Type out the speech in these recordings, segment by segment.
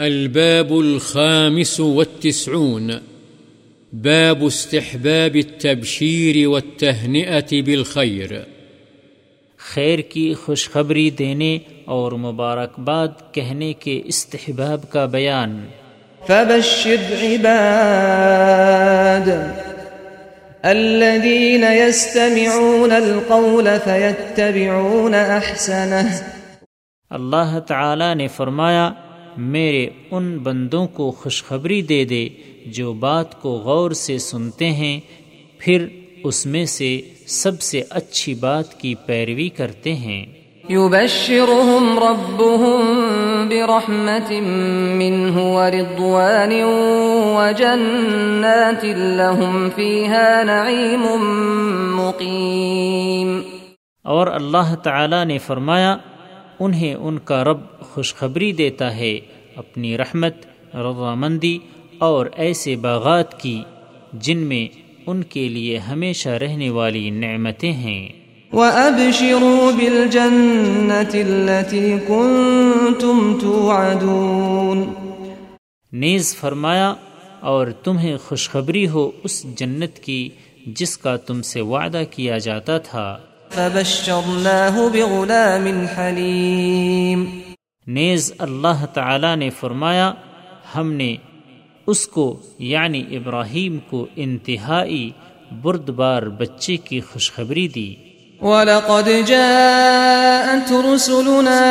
الباب الخامس والتسعون. باب استحباب التبشير والتهنئة بالخير. خیر کی خوشخبری دینے اور مبارکباد کہنے کے استحباب کا بیان۔ فبشر عباد الذين يستمعون القول فيتبعون احسنه۔ اللہ تعالی نے فرمایا میرے ان بندوں کو خوشخبری دے دے جو بات کو غور سے سنتے ہیں پھر اس میں سے سب سے اچھی بات کی پیروی کرتے ہیں۔ يبشرهم ربهم برحمة منه ورضوان وجنات لهم فيها نعيم مقيم اور اللہ تعالی نے فرمایا انہیں ان کا رب خوشخبری دیتا ہے اپنی رحمت رضامندی اور ایسے باغات کی جن میں ان کے لیے ہمیشہ رہنے والی نعمتیں ہیں۔ وَأَبْشِرُوا بِالْجَنَّةِ الَّتِي كُنْتُمْ تُوعَدُونَ۔ نیز فرمایا اور تمہیں خوشخبری ہو اس جنت کی جس کا تم سے وعدہ کیا جاتا تھا۔ فَبَشَّرْنَاهُ بِغُلَامٍ حَلِيمٍ نیز اللہ تعالی نے فرمایا ہم نے اس کو یعنی ابراہیم کو انتہائی بردبار بچے کی خوشخبری دی۔ وَلَقَدْ جَاءَتْ رُسُلُنَا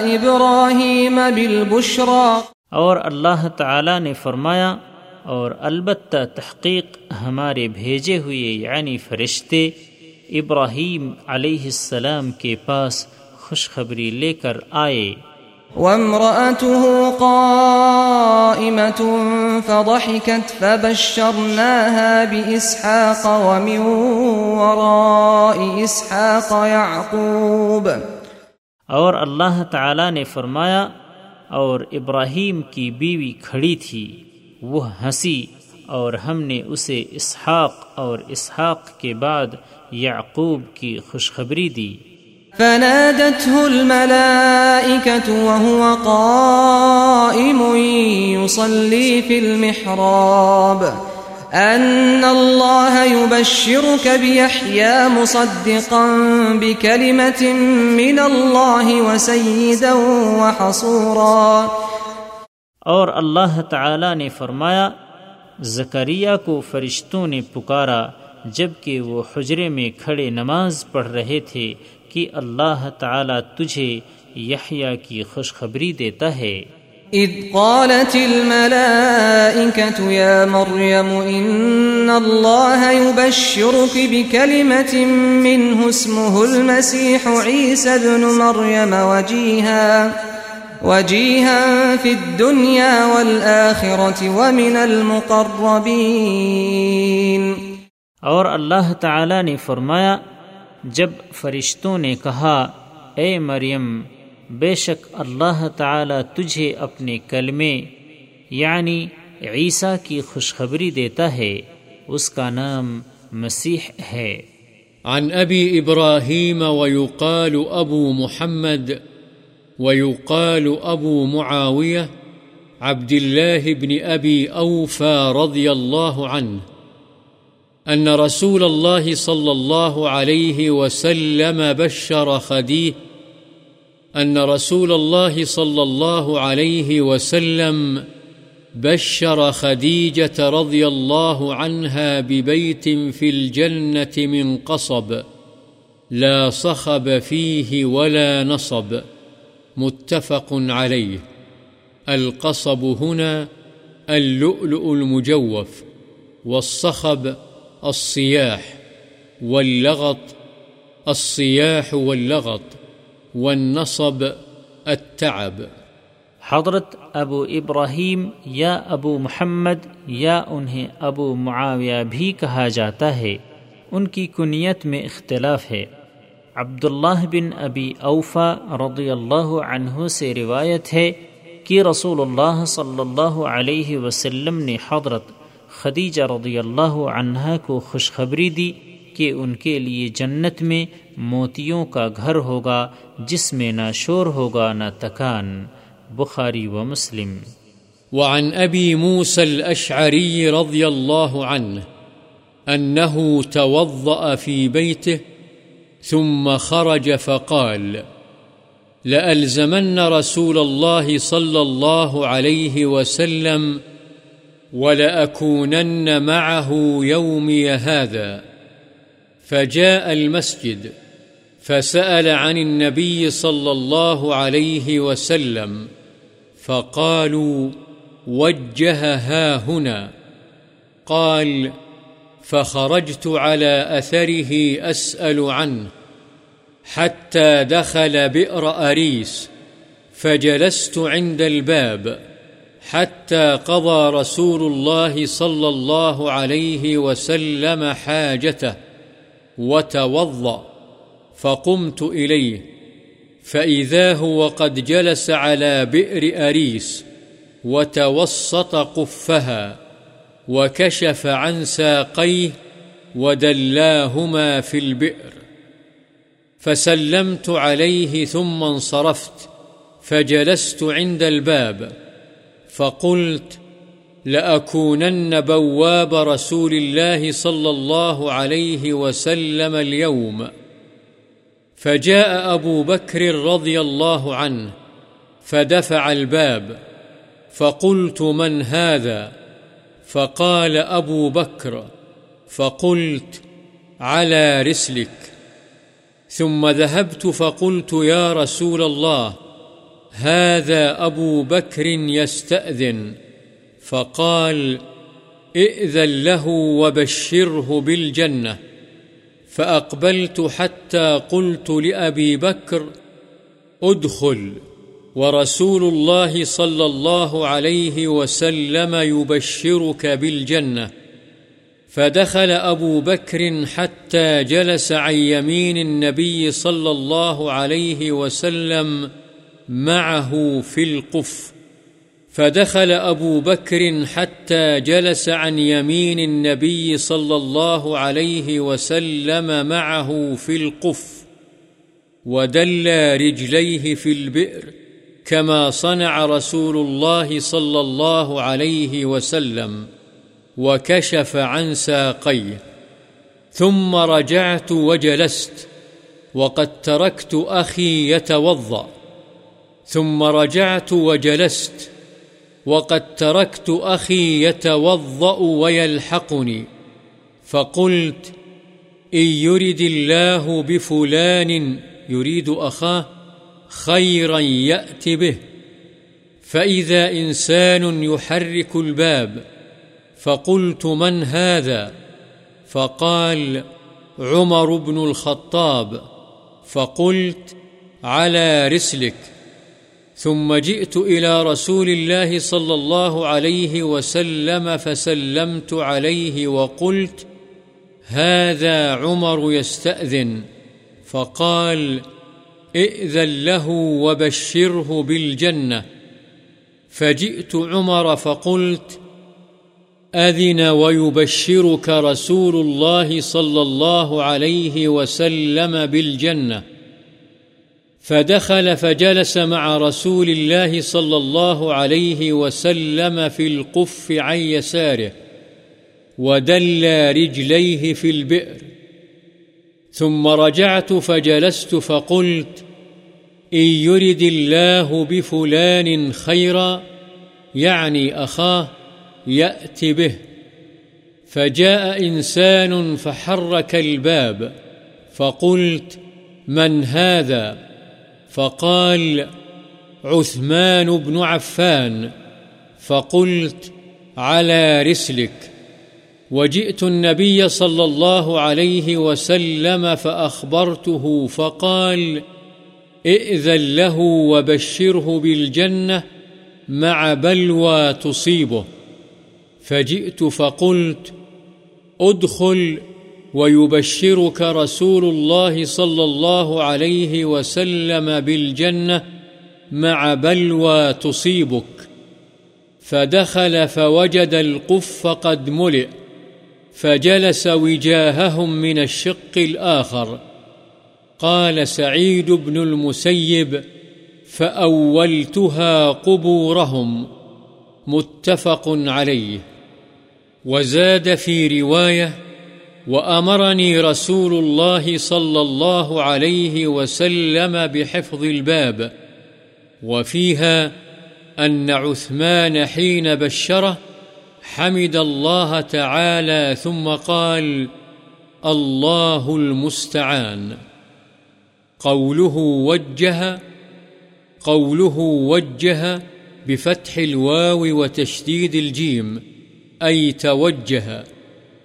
إِبْرَاهِيمَ بِالْبُشْرَى۔ اور اللہ تعالی نے فرمایا اور البتہ تحقیق ہمارے بھیجے ہوئے یعنی فرشتے ابراہیم علیہ السلام کے پاس خوشخبری لے کر آئے۔ وامرأته قائمة فضحكت فبشرناها بإسحاق ومن وراء إسحاق يعقوب۔ اور اللہ تعالی نے فرمایا اور ابراہیم کی بیوی کھڑی تھی وہ ہنسی اور ہم نے اسے اسحاق اور اسحاق کے بعد یعقوب کی خوشخبری دی۔ فنادته الملائكة وهو قائم يصلي في المحراب۔ أن الله يبشرك بيحيى مصدقا بكلمة من الله وسيدا وحصورا اور اللہ تعالی نے فرمایا زکریہ کو فرشتوں نے پکارا۔ جبکہ وہ حجرے میں کھڑے نماز پڑھ رہے تھے کہ اللہ تعالی تجھے یحییٰ کی خوشخبری دیتا ہے۔ اذ قالت الملائكة يا مريم، إن الله يبشرك بكلمة منه اسمه المسيح عيسى بن مريم وجيها وجيها في الدنيا والآخرة ومن المقربين۔ اور اللہ تعالی نے فرمایا، جب فرشتوں نے کہا، اے مریم، بے شک اللہ تعالی تجھے اپنے کلمے یعنی عیسیٰ کی خوشخبری دیتا ہے، اس کا نام مسیح ہے۔ عن أبي إبراهيم ويقال أبو محمد ويقال أبو معاوية عبد الله بن أبي أوفى رضي الله عنه أن رسول الله صلى الله عليه وسلم بشر خديه، أن رسول الله صلى الله عليه وسلم بشر خديجة رضي الله عنها ببيت في الجنة من قصب، لا صخب فيه ولا نصب، متفق عليه. القصب هنا اللؤلؤ المجوف، والصخب الصياح واللغط الصياح واللغط، والنصب، التعب. حضرت ابو ابراہیم یا ابو محمد یا انہیں ابو معاویہ بھی کہا جاتا ہے، ان کی کنیت میں اختلاف ہے۔ عبداللہ بن ابی اوفا رضی اللہ عنہ سے روایت ہے کہ رسول اللہ صلی اللہ علیہ وسلم نے حضرت خدیجہ رضی اللہ عنہ کو خوشخبری دی کہ ان کے لیے جنت میں موتیوں کا گھر ہوگا، جس میں نہ شور ہوگا نہ تکان۔ بخاری و مسلم۔ وعن أبي موسى الأشعري رضي الله عنه أنه توضأ في بيته ثم خرج فقال، لألزمن رسول الله صلى الله عليه وسلم ولأكونن معه يومي هذا. فجاء المسجد، فسأل عن النبي صلى الله عليه وسلم، فقالوا وجه ها هنا. قال فخرجت على أثره أسأل عنه، حتى دخل بئر أريس، فجلست عند الباب. حتى قضى رسول الله صلى الله عليه وسلم حاجته وتوضأ، فقمت إليه، فإذا هو قد جلس على بئر أريس وتوسط قفها وكشف عن ساقيه ودلاهما في البئر. فسلمت عليه ثم انصرفت، فجلست عند الباب. فقلت لأكونن بواب رسول الله صلى الله عليه وسلم اليوم. فجاء أبو بكر رضي الله عنه فدفع الباب. فقلت من هذا؟ فقال أبو بكر. فقلت على رسلك. ثم ذهبت فقلت يا رسول الله هذا أبو بكر يستأذن، فقال ائذن له وبشره بالجنة. فأقبلت حتى قلت لأبي بكر ادخل ورسول الله صلى الله عليه وسلم يبشرك بالجنة. فدخل أبو بكر حتى جلس عن يمين النبي صلى الله عليه وسلم معه في القف، فدخل أبو بكر حتى جلس عن يمين النبي صلى الله عليه وسلم معه في القف ودلى رجليه في البئر كما صنع رسول الله صلى الله عليه وسلم، وكشف عن ساقيه. ثم رجعت وجلست، وقد تركت أخي يتوضأ. ثم رجعت وجلست وقد تركت أخي يتوضأ ويلحقني فقلت، إن يرد الله بفلان يريد أخاه خيرا يأتي به، فإذا إنسان يحرك الباب فقلت من هذا؟ فقال، عمر بن الخطاب، فقلت، على رسلك. ثم جئت إلى رسول الله صلى الله عليه وسلم فسلمت عليه وقلت، هذا عمر يستأذن. فقال، ائذن له وبشره بالجنة. فجئت عمر فقلت، أذن ويبشرك رسول الله صلى الله عليه وسلم بالجنة. فدخل فجلس مع رسول الله صلى الله عليه وسلم في القف عن يساره ودلى رجليه في البئر ثم رجعت فجلست فقلت إن يرد الله بفلان خيرا، يعني أخاه يأتي به فجاء إنسان فحرك الباب، فقلت من هذا؟ فقال عثمان بن عفان، فقلت على رسلك. وجئت النبي صلى الله عليه وسلم فأخبرته، فقال ائذن له وبشره بالجنة مع بلوى تصيبه. فجئت فقلت ادخل ويبشرك رسول الله صلى الله عليه وسلم بالجنة مع بلوى تصيبك. فدخل فوجد القف قد ملئ، فجلس وجاههم من الشق الآخر. قال سعيد بن المسيب، فأولتها قبورهم. متفق عليه. وزاد في رواية وأمرني رسول الله صلى الله عليه وسلم بحفظ الباب، وفيها أن عثمان حين بشره حمد الله تعالى ثم قال الله المستعان قوله وجه قوله وجه بفتح الواو وتشديد الجيم، أي توجه.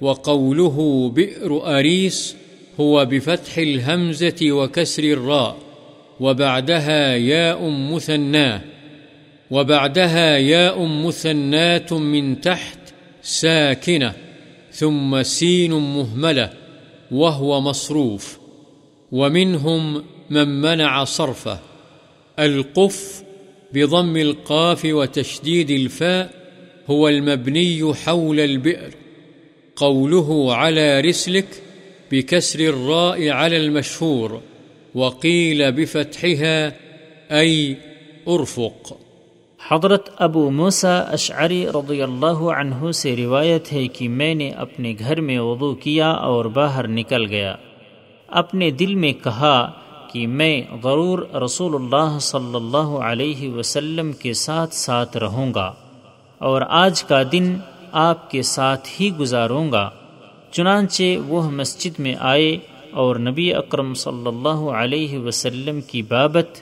وقوله بئر أريس هو بفتح الهمزة وكسر الراء، وبعدها ياء مثناه وبعدها ياء مثنات من تحت ساكنة، ثم سين مهملة، وهو مصروف، ومنهم من منع صرفه، القف بضم القاف وتشديد الفاء، هو المبني حول البئر. قوله على رسلك بكسر الراء على المشهور، وقيل بفتحها، أي أرفق. حضرت ابو موسا اشعری رضی اللہ عنہ سے روایت ہے کہ میں نے اپنے گھر میں وضو کیا اور باہر نکل گیا۔ اپنے دل میں کہا کہ میں ضرور رسول اللہ صلی اللہ علیہ وسلم کے ساتھ ساتھ رہوں گا اور آج کا دن آپ کے ساتھ ہی گزاروں گا۔ چنانچہ وہ مسجد میں آئے اور نبی اکرم صلی اللہ علیہ وسلم کی بابت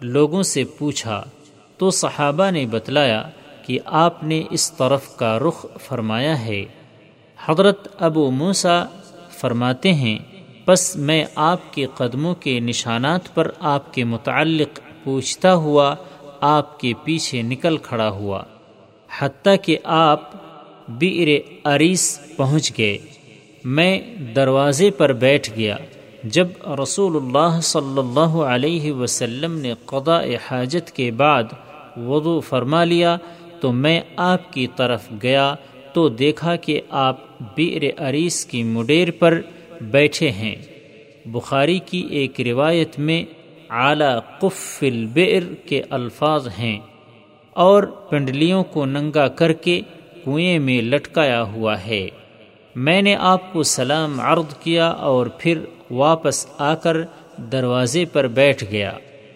لوگوں سے پوچھا، تو صحابہ نے بتلایا کہ آپ نے اس طرف کا رخ فرمایا ہے۔ حضرت ابو موسا فرماتے ہیں بس میں آپ کے قدموں کے نشانات پر آپ کے متعلق پوچھتا ہوا آپ کے پیچھے نکل کھڑا ہوا، حتیٰ کہ آپ بیر عریس پہنچ گئے۔ میں دروازے پر بیٹھ گیا۔ جب رسول اللہ صلی اللہ علیہ وسلم نے قضاء حاجت کے بعد وضو فرما لیا تو میں آپ کی طرف گیا تو دیکھا کہ آپ بیر عریس کی مڈیر پر بیٹھے ہیں۔ بخاری کی ایک روایت میں اعلی قف البئر کے الفاظ ہیں اور پنڈلیوں کو ننگا کر کے کنویں میں لٹکایا ہوا ہے۔ میں نے آپ کو سلام عرض کیا اور پھر واپس آ کر دروازے پر بیٹھ گیا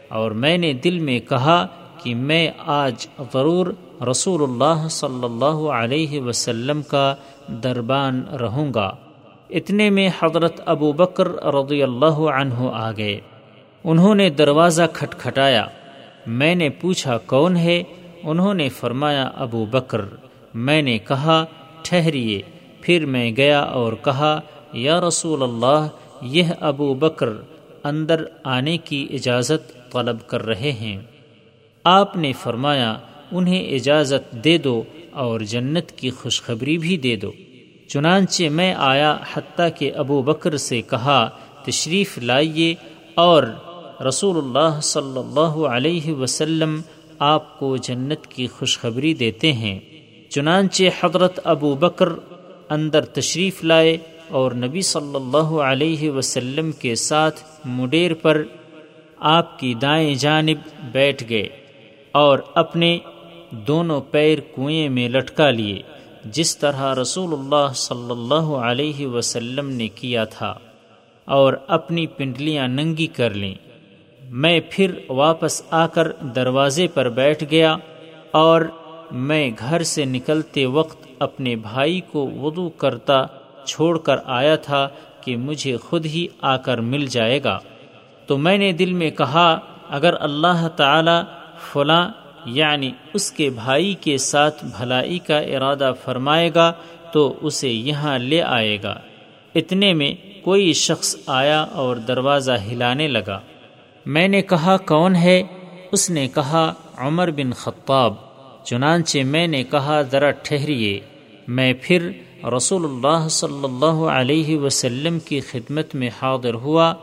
اور میں نے دل میں کہا کہ میں آج ضرور رسول اللہ صلی اللہ علیہ وسلم کا دربان رہوں گا۔ اتنے میں حضرت ابو بکر رضی اللہ عنہ آ گئے۔ انہوں نے دروازہ کھٹکھٹایا۔ میں نے پوچھا کون ہے؟ انہوں نے فرمایا ابو بکر۔ میں نے کہا، ٹھہریے۔ پھر میں گیا اور کہا، یا رسول اللہ، یہ ابو بکر اندر آنے کی اجازت طلب کر رہے ہیں۔ آپ نے فرمایا، انہیں اجازت دے دو اور جنت کی خوشخبری بھی دے دو۔ چنانچہ میں آیا حتیٰ کہ ابو بکر سے کہا، تشریف لائیے اور رسول اللہ صلی اللہ علیہ وسلم آپ کو جنت کی خوشخبری دیتے ہیں۔ چنانچہ حضرت ابو بکر اندر تشریف لائے اور نبی صلی اللہ علیہ وسلم کے ساتھ مڈیر پر آپ کی دائیں جانب بیٹھ گئے اور اپنے دونوں پیر کنویں میں لٹکا لیے، جس طرح رسول اللہ صلی اللہ علیہ وسلم نے کیا تھا، اور اپنی پنڈلیاں ننگی کر لیں۔ میں پھر واپس آ کر دروازے پر بیٹھ گیا اور میں گھر سے نکلتے وقت اپنے بھائی کو وضو کرتا چھوڑ کر آیا تھا کہ مجھے خود ہی آ کر مل جائے گا۔ تو میں نے دل میں کہا، اگر اللہ تعالی فلاں یعنی اس کے بھائی کے ساتھ بھلائی کا ارادہ فرمائے گا، تو اسے یہاں لے آئے گا۔ اتنے میں کوئی شخص آیا اور دروازہ ہلانے لگا۔ میں نے کہا، کون ہے؟ اس نے کہا، عمر بن خطاب۔ چنانچہ میں نے کہا، ذرا ٹھہریے۔ میں پھر رسول اللہ صلی اللہ علیہ وسلم کی خدمت میں حاضر ہوا۔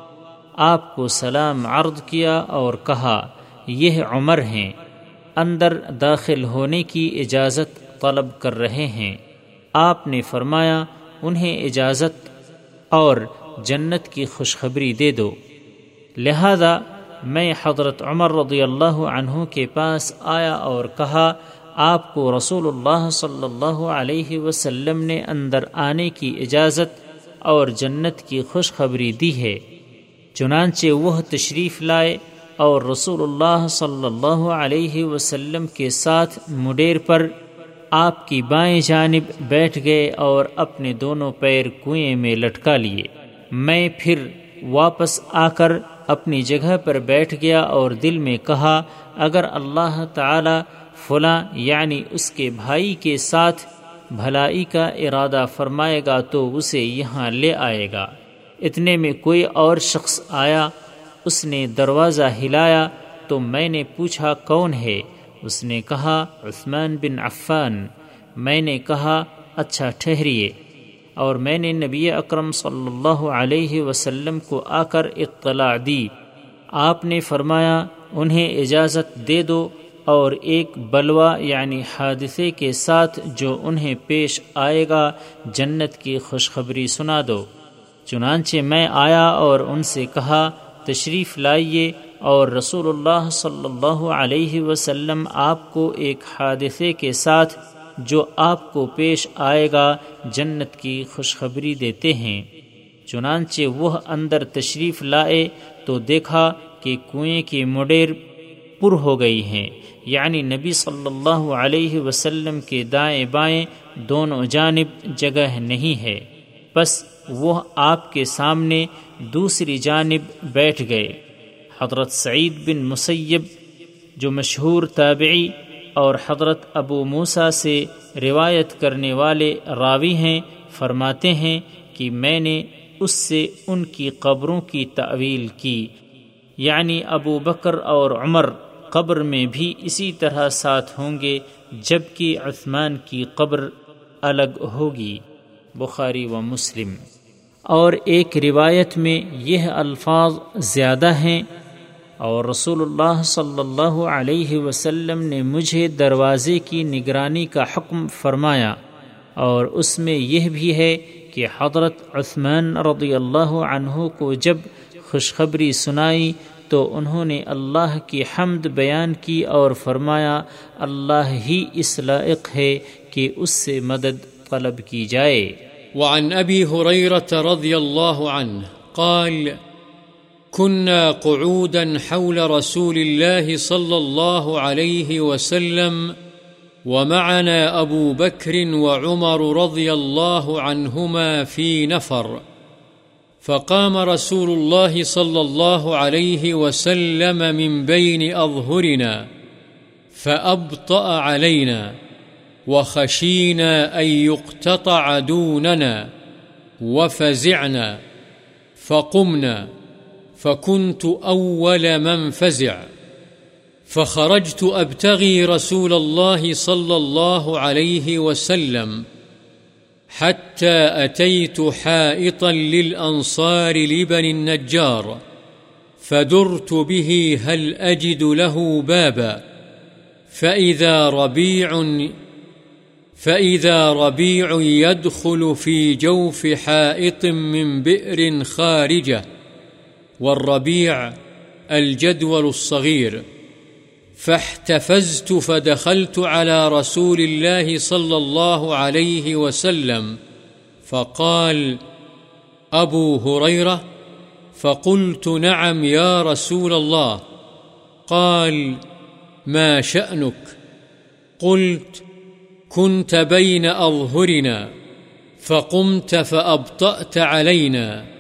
آپ کو سلام عرض کیا اور کہا، یہ عمر ہیں۔ اندر داخل ہونے کی اجازت طلب کر رہے ہیں۔ آپ نے فرمایا، انہیں اجازت اور جنت کی خوشخبری دے دو۔ لہذا میں حضرت عمر رضی اللہ عنہ کے پاس آیا اور کہا، آپ کو رسول اللہ صلی اللہ علیہ وسلم نے اندر آنے کی اجازت اور جنت کی خوشخبری دی ہے۔ چنانچہ وہ تشریف لائے اور رسول اللہ صلی اللہ علیہ وسلم کے ساتھ مڈیر پر آپ کی بائیں جانب بیٹھ گئے اور اپنے دونوں پیر کنویں میں لٹکا لیے۔ میں پھر واپس آ کر اپنی جگہ پر بیٹھ گیا اور دل میں کہا، اگر اللہ تعالی فلاں یعنی اس کے بھائی کے ساتھ بھلائی کا ارادہ فرمائے گا تو اسے یہاں لے آئے گا۔ اتنے میں کوئی اور شخص آیا، اس نے دروازہ ہلایا، تو میں نے پوچھا، کون ہے؟ اس نے کہا، عثمان بن عفان۔ میں نے کہا اچھا ٹھہریے۔ اور میں نے نبی اکرم صلی اللہ علیہ وسلم کو آ کر اطلاع دی۔ آپ نے فرمایا، انہیں اجازت دے دو اور ایک بلوا یعنی حادثے کے ساتھ جو انہیں پیش آئے گا، جنت کی خوشخبری سنا دو۔ چنانچہ میں آیا اور ان سے کہا، تشریف لائیے اور رسول اللہ صلی اللہ علیہ وسلم آپ کو ایک حادثے کے ساتھ جو آپ کو پیش آئے گا جنت کی خوشخبری دیتے ہیں۔ چنانچہ وہ اندر تشریف لائے تو دیکھا کہ کنویں کی مڈیر پر ہو گئی ہیں۔ یعنی نبی صلی اللہ علیہ وسلم کے دائیں بائیں دونوں جانب جگہ نہیں ہے۔ بس وہ آپ کے سامنے دوسری جانب بیٹھ گئے۔ حضرت سعید بن مسیب، جو مشہور تابعی اور حضرت ابو موسا سے روایت کرنے والے راوی ہیں، فرماتے ہیں کہ میں نے اس سے ان کی قبروں کی تعویل کی۔ یعنی ابو بکر اور عمر قبر میں بھی اسی طرح ساتھ ہوں گے، جبکہ عثمان کی قبر الگ ہوگی۔ بخاری و مسلم۔ اور ایک روایت میں یہ الفاظ زیادہ ہیں اور رسول اللہ صلی اللہ علیہ وسلم نے مجھے دروازے کی نگرانی کا حکم فرمایا اور اس میں یہ بھی ہے کہ حضرت عثمان رضی اللہ عنہ کو جب خوشخبری سنائی تو انہوں نے اللہ کی حمد بیان کی اور فرمایا، اللہ ہی اس لائق ہے کہ اس سے مدد طلب کی جائے۔ وعن أبي هريرة رضي الله قال كنا قعودا حول رسول الله صلى الله عليه وسلم، ومعنا أبو بكر وعمر رضي الله عنهما في نفر. فقام رسول الله صلى الله عليه وسلم من بين أظهرنا، فأبطأ علينا، وخشينا أن يقتطع دوننا، وفزعنا، فقمنا. فكنت أول من فزع فخرجت أبتغي رسول الله صلى الله عليه وسلم حتى أتيت حائطا للأنصار لبن النجار فدرت به هل أجد له بابا فإذا ربيع فإذا ربيع يدخل في جوف حائط من بئر خارجة والربيع الجدول الصغير. فاحتفزت فدخلت على رسول الله صلى الله عليه وسلم. فقال أبو هريرة. فقلت نعم يا رسول الله. قال ما شأنك. قلت كنت بين أظهرنا. فقمت فأبطأت علينا.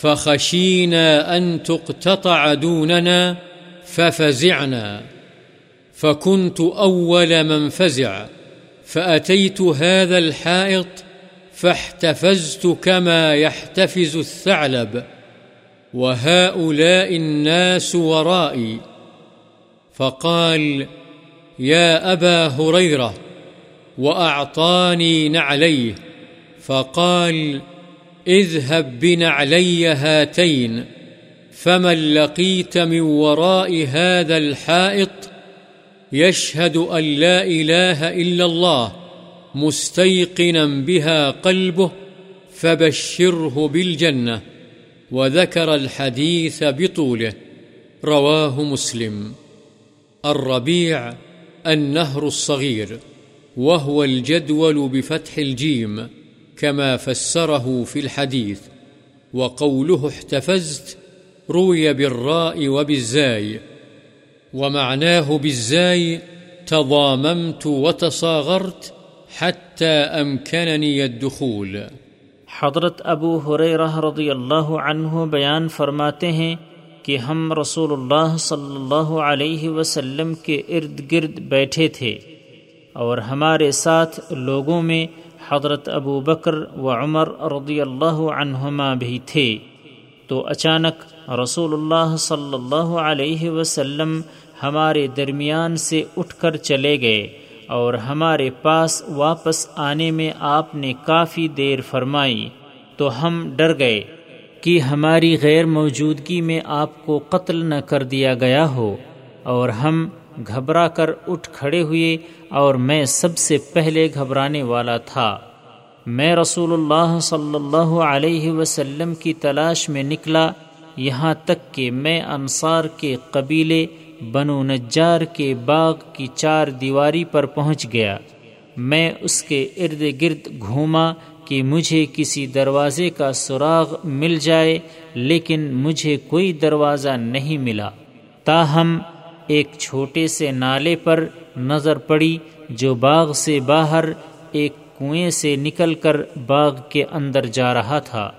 فخشينا أن تقتطع دوننا ففزعنا. فكنت أول من فزع، فأتيت هذا الحائط فاحتفزت كما يحتفز الثعلب. وهؤلاء الناس ورائي. فقال يا أبا هريرة، وأعطاني نعليه. فقال اذهب بنعلي هاتين، فمن لقيت من وراء هذا الحائط يشهد أن لا إله إلا الله مستيقنا بها قلبه فبشره بالجنة، وذكر الحديث بطوله. رواه مسلم. الربيع، النهر الصغير، وهو الجدول بفتح الجيم. كما فسره في الحديث، وقوله احتفزت روي بالراء وبالزاي، ومعناه بالزاي تضاممت وتصاغرت حتى أمكنني الدخول. حضرت ابو حریرہ رضی اللہ عنہ بیان فرماتے ہیں کہ ہم رسول اللہ صلی اللہ علیہ وسلم کے ارد گرد بیٹھے تھے اور ہمارے ساتھ لوگوں میں حضرت ابو بکر و عمر رضی اللہ عنہما بھی تھے تو اچانک رسول اللہ صلی اللہ علیہ وسلم ہمارے درمیان سے اٹھ کر چلے گئے اور ہمارے پاس واپس آنے میں آپ نے کافی دیر فرمائی تو ہم ڈر گئے کہ ہماری غیر موجودگی میں آپ کو قتل نہ کر دیا گیا ہو اور ہم گھبرا کر اٹھ کھڑے ہوئے اور میں سب سے پہلے گھبرانے والا تھا۔ میں رسول اللہ صلی اللہ علیہ وسلم کی تلاش میں نکلا، یہاں تک کہ میں انصار کے قبیلے بنو نجار کے باغ کی چار دیواری پر پہنچ گیا۔ میں اس کے ارد گرد گھوما کہ مجھے کسی دروازے کا سراغ مل جائے، لیکن مجھے کوئی دروازہ نہیں ملا۔ تاہم ایک چھوٹے سے نالے پر نظر پڑی جو باغ سے باہر ایک کنویں سے نکل کر باغ کے اندر جا رہا تھا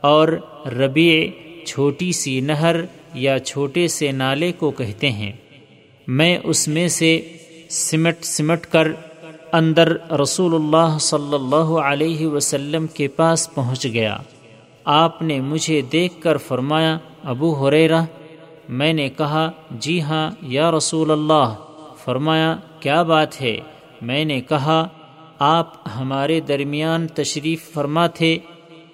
اور ربیع چھوٹی سی نہر یا چھوٹے سے نالے کو کہتے ہیں۔ میں اس میں سے سمٹ سمٹ کر اندر رسول اللہ صلی اللہ علیہ وسلم کے پاس پہنچ گیا۔ آپ نے مجھے دیکھ کر فرمایا، ابو حریرہ میں نے کہا جی ہاں یا رسول اللہ. فرمایا، کیا بات ہے؟ میں نے کہا، آپ ہمارے درمیان تشریف فرما تھے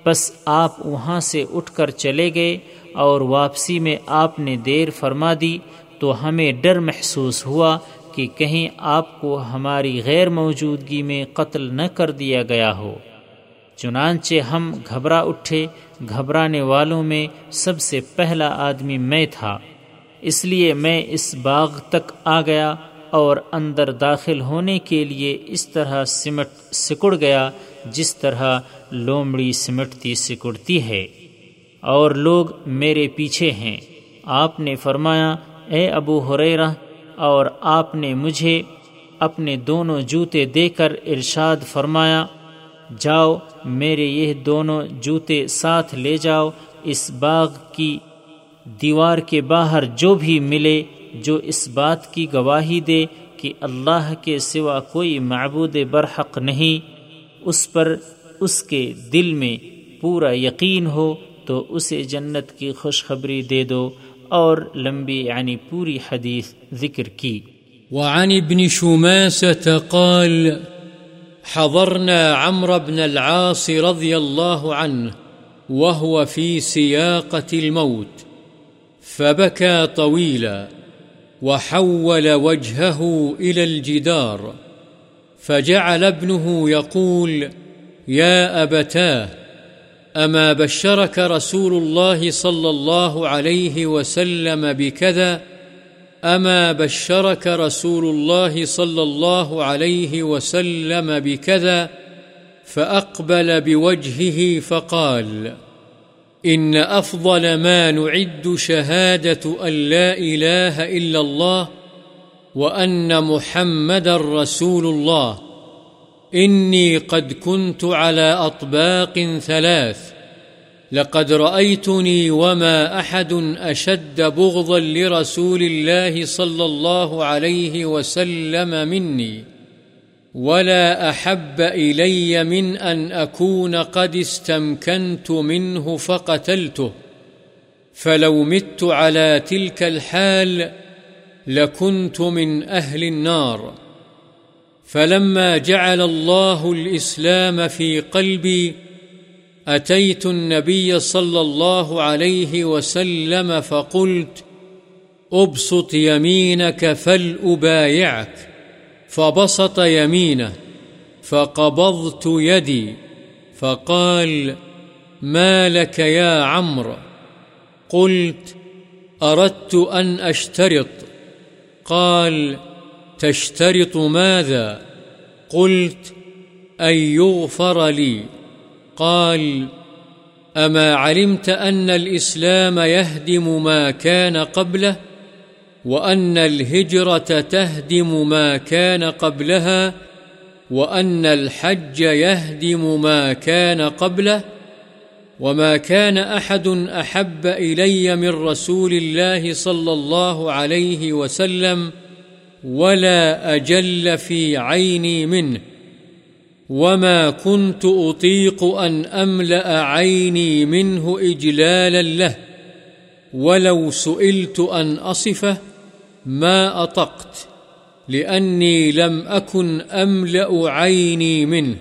بس آپ وہاں سے اٹھ کر چلے گئے اور واپسی میں آپ نے دیر فرما دی، تو ہمیں ڈر محسوس ہوا کہ کہیں آپ کو ہماری غیر موجودگی میں قتل نہ کر دیا گیا ہو۔ چنانچہ ہم گھبرا اٹھے، گھبرانے والوں میں سب سے پہلا آدمی میں تھا۔ اس لیے میں اس باغ تک آ گیا اور اندر داخل ہونے کے لیے اس طرح سمٹ سکڑ گیا جس طرح لومڑی سمٹتی سکڑتی ہے۔ اور لوگ میرے پیچھے ہیں۔ آپ نے فرمایا، اے ابو حریرہ اور آپ نے مجھے اپنے دونوں جوتے دے کر ارشاد فرمایا جاؤ، میرے یہ دونوں جوتے ساتھ لے جاؤ، اس باغ کی دیوار کے باہر جو بھی ملے، جو اس بات کی گواہی دے کہ اللہ کے سوا کوئی معبود برحق نہیں، اس پر اس کے دل میں پورا یقین ہو تو اسے جنت کی خوشخبری دے دو اور لمبی یعنی پوری حدیث ذکر کی۔ وعن ابن قال حضرنا عمرو بن العاص رضي الله عنه وهو في سياقة الموت فبكى طويلا وحول وجهه إلى الجدار، فجعل ابنه يقول يا أبتاه أما بشرك رسول الله صلى الله عليه وسلم بكذا؟ أما بشرك رسول الله صلى الله عليه وسلم بكذا فأقبل بوجهه فقال، إن أفضل ما نعد شهادة أن لا إله إلا الله وأن محمد رسول الله، إني قد كنت على أطباق ثلاث لقد رأيتني وما أحد أشد بغضا لرسول الله صلى الله عليه وسلم مني، ولا أحب إلي من أن أكون قد استمكنت منه فقتلته، فلو مت على تلك الحال لكنت من أهل النار. فلما جعل الله الإسلام في قلبي أتيت النبي صلى الله عليه وسلم فقلت، أبسط يمينك فلأبايعك. فبسط يمينه، فقبضت يدي، فقال، ما لك يا عمرو؟ قلت، أردت أن أشترط. قال، تشترط ماذا؟ قلت، أن يغفر لي. قال، أما علمت أن الإسلام يهدم ما كان قبله وأن الهجرة تهدم ما كان قبلها وأن الحج يهدم ما كان قبله وما كان أحد أحب إلي من رسول الله صلى الله عليه وسلم ولا أجل في عيني منه وما كنت أطيق أن أملأ عيني منه إجلالا له، ولو سئلت أن أصفه، ما أطقت، لأني لم أكن أملأ عيني منه،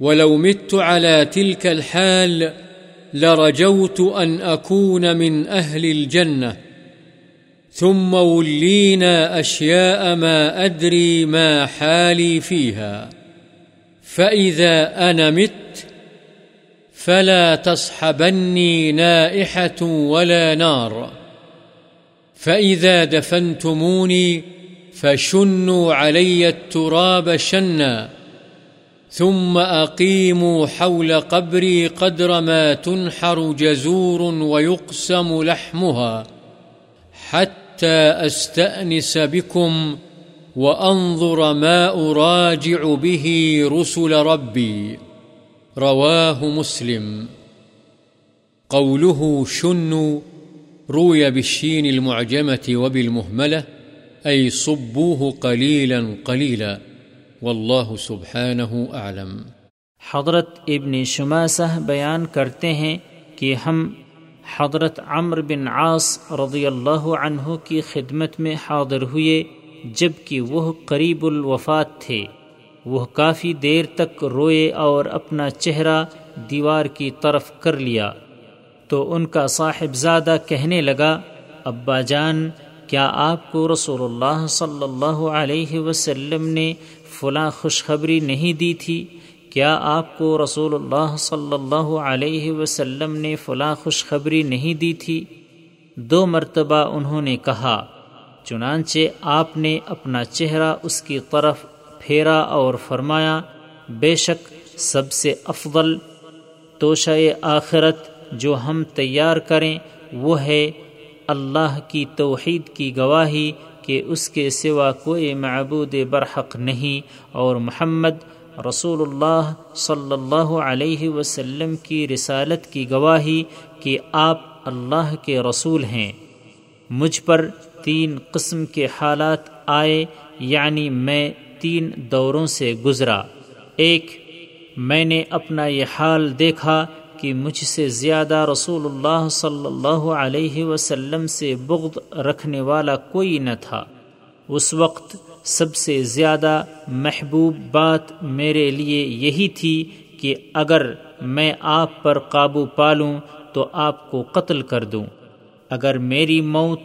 ولو مت على تلك الحال لرجوت أن أكون من أهل الجنة. ثم ولينا أشياء ما أدري ما حالي فيها. فإذا أنا مت فلا تصحبني نائحة ولا نار فإذا دفنتموني فشنوا علي التراب شنا ثم أقيموا حول قبري قدر ما تنحر جزور ويقسم لحمها حتى أستأنس بكم وأنظر ما أراجع به رسل ربي. رواه مسلم. قوله شن، روي بالشين المعجمة وبالمهملة، أي صبوه قليلا قليلا. والله سبحانه أعلم. حضرت ابن شماسہ بیان کرتے ہیں کہ ہم حضرت عمر بن عاص رضی اللہ عنہ کی خدمت میں حاضر ہوئے جبکہ وہ قریب الوفات تھے۔ وہ کافی دیر تک روئے اور اپنا چہرہ دیوار کی طرف کر لیا۔ تو ان کا صاحب زادہ کہنے لگا، ابا جان، کیا آپ کو رسول اللہ صلی اللہ علیہ وسلم نے فلاں خوشخبری نہیں دی تھی؟ کیا آپ کو رسول اللہ صلی اللہ علیہ وسلم نے فلاں خوشخبری نہیں دی تھی؟ دو مرتبہ انہوں نے کہا چنانچہ آپ نے اپنا چہرہ اس کی طرف پھیرا اور فرمایا، بے شک سب سے افضل توشہ آخرت جو ہم تیار کریں، وہ ہے اللہ کی توحید کی گواہی کہ اس کے سوا کوئی معبود برحق نہیں اور محمد رسول اللہ صلی اللہ علیہ وسلم کی رسالت کی گواہی کہ آپ اللہ کے رسول ہیں۔ مجھ پر تین قسم کے حالات آئے یعنی میں تین دوروں سے گزرا۔ ایک، میں نے اپنا یہ حال دیکھا کہ مجھ سے زیادہ رسول اللہ صلی اللہ علیہ وسلم سے بغض رکھنے والا کوئی نہ تھا۔ اس وقت سب سے زیادہ محبوب بات میرے لیے یہی تھی کہ اگر میں آپ پر قابو پالوں تو آپ کو قتل کر دوں۔ اگر میری موت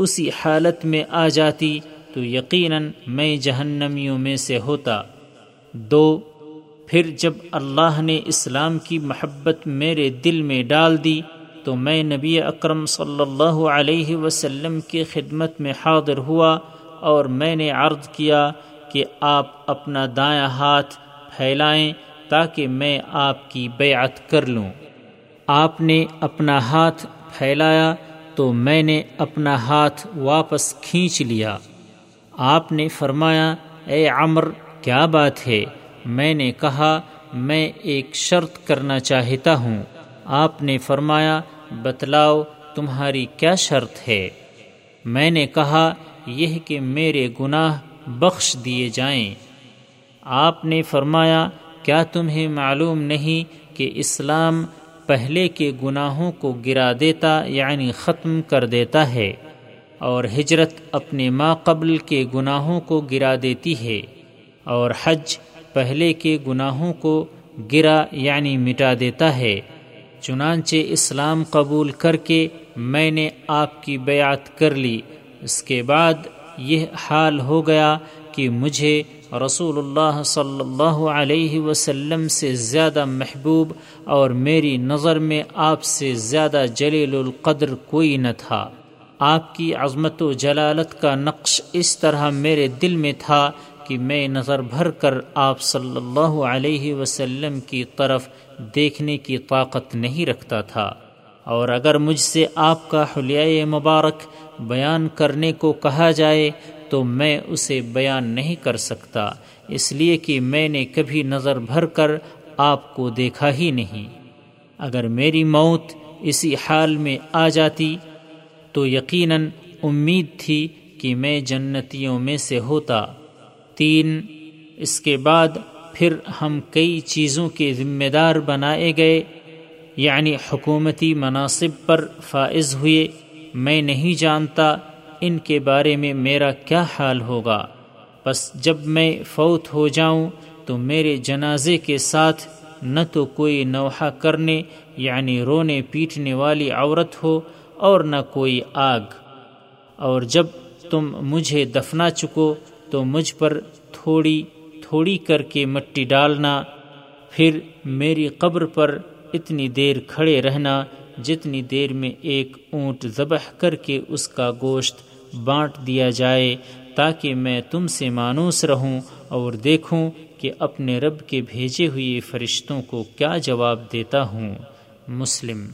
اسی حالت میں آ جاتی تو یقیناً میں جہنمیوں میں سے ہوتا۔ دو، پھر جب اللہ نے اسلام کی محبت میرے دل میں ڈال دی تو میں نبی اکرم صلی اللہ علیہ وسلم کی خدمت میں حاضر ہوا اور میں نے عرض کیا کہ آپ اپنا دایاں ہاتھ پھیلائیں تاکہ میں آپ کی بیعت کر لوں۔ آپ نے اپنا ہاتھ پھیلایا تو میں نے اپنا ہاتھ واپس کھینچ لیا۔ آپ نے فرمایا، اے عمر، کیا بات ہے؟ میں نے کہا، میں ایک شرط کرنا چاہتا ہوں۔ آپ نے فرمایا، بتلاؤ تمہاری کیا شرط ہے؟ میں نے کہا، یہ کہ میرے گناہ بخش دیے جائیں۔ آپ نے فرمایا، کیا تمہیں معلوم نہیں کہ اسلام پہلے کے گناہوں کو گرا دیتا یعنی ختم کر دیتا ہے، اور ہجرت اپنے ما قبل کے گناہوں کو گرا دیتی ہے، اور حج پہلے کے گناہوں کو گرا یعنی مٹا دیتا ہے۔ چنانچہ اسلام قبول کر کے میں نے آپ کی بیعت کر لی، اس کے بعد یہ حال ہو گیا کہ مجھے رسول اللہ صلی اللہ علیہ وسلم سے زیادہ محبوب اور میری نظر میں آپ سے زیادہ جلیل القدر کوئی نہ تھا۔ آپ کی عظمت و جلالت کا نقش اس طرح میرے دل میں تھا کہ میں نظر بھر کر آپ صلی اللہ علیہ وسلم کی طرف دیکھنے کی طاقت نہیں رکھتا تھا۔ اور اگر مجھ سے آپ کا حلیہ مبارک بیان کرنے کو کہا جائے تو میں اسے بیان نہیں کر سکتا، اس لیے کہ میں نے کبھی نظر بھر کر آپ کو دیکھا ہی نہیں۔ اگر میری موت اسی حال میں آ جاتی، تو یقیناً امید تھی کہ میں جنتیوں میں سے ہوتا۔ تین، اس کے بعد پھر ہم کئی چیزوں کے ذمہ دار بنائے گئے یعنی حکومتی مناصب پر فائز ہوئے۔ میں نہیں جانتا ان کے بارے میں میرا کیا حال ہوگا؟ بس جب میں فوت ہو جاؤں تو میرے جنازے کے ساتھ نہ تو کوئی نوحہ کرنے یعنی رونے پیٹنے والی عورت ہو اور نہ کوئی آگ۔ اور جب تم مجھے دفنا چکو تو مجھ پر تھوڑی تھوڑی کر کے مٹی ڈالنا، پھر میری قبر پر اتنی دیر کھڑے رہنا جتنی دیر میں ایک اونٹ ذبح کر کے اس کا گوشت بانٹ دیا جائے تاکہ میں تم سے مانوس رہوں اور دیکھوں کہ اپنے رب کے بھیجے ہوئے فرشتوں کو کیا جواب دیتا ہوں۔ مسلم